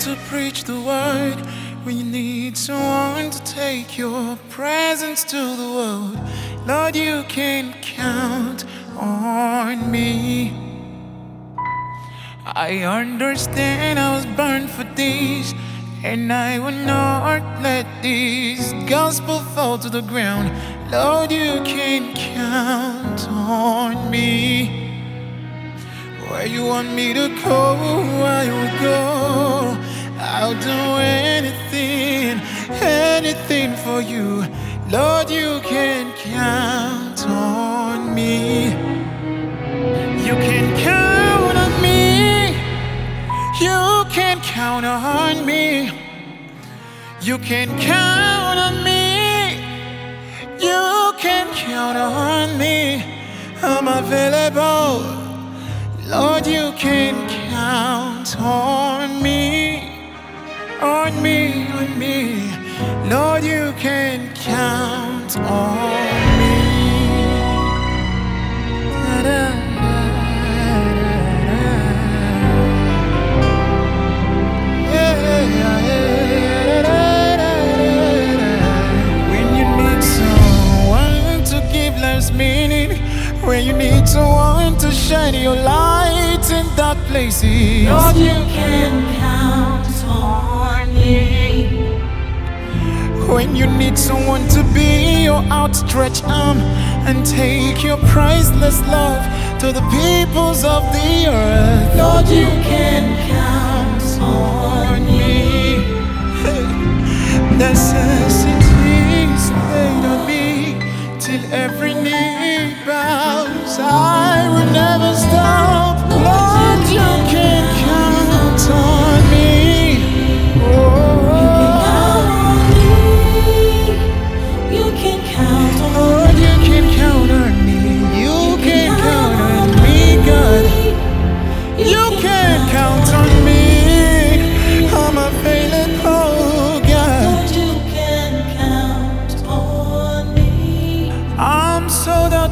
to preach the word, when you need someone to take your presence to the world, Lord, you can count on me. I understand I was born for this, and I will not let this gospel fall to the ground. Lord, you can count on me. Where you want me to go, I will go. I'll do anything, anything for you. Lord, you can count on me. You can count on me. You can count on me. You can count on me. You can count on me. I'm available. Lord, you can count on me, on me, on me. Lord, you can count on me. When you need someone to give life's meaning, when you need someone to shine your light places. Lord, you can count on me. When you need someone to be your outstretched arm and take your priceless love to the peoples of the earth. Lord, you can count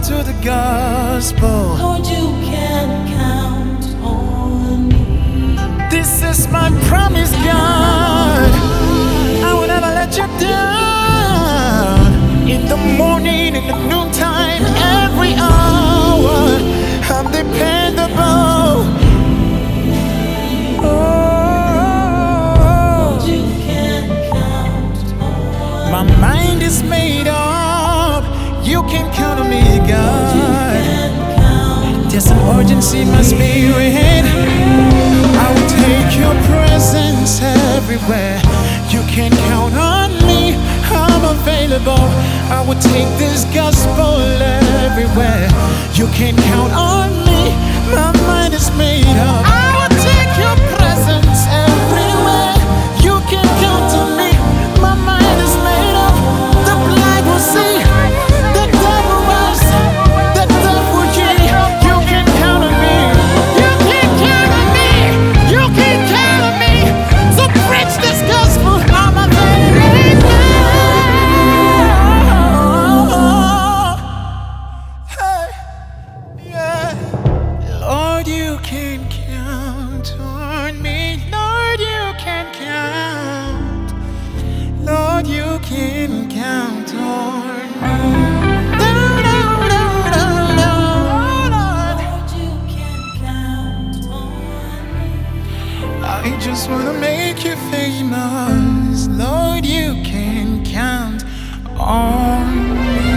to the gospel. Lord, you can count on me. This is my promise, God. I will never let you down. In the morning, in the noontime, God. There's an urgency must be in my spirit. I will take your presence everywhere. You can count on me. I'm available. I will take this gospel everywhere. You can count on me. My mind is made up. you can count on me. Lord, you can count. Lord, you can count on me. I just wanna make you famous, Lord. You can count on me.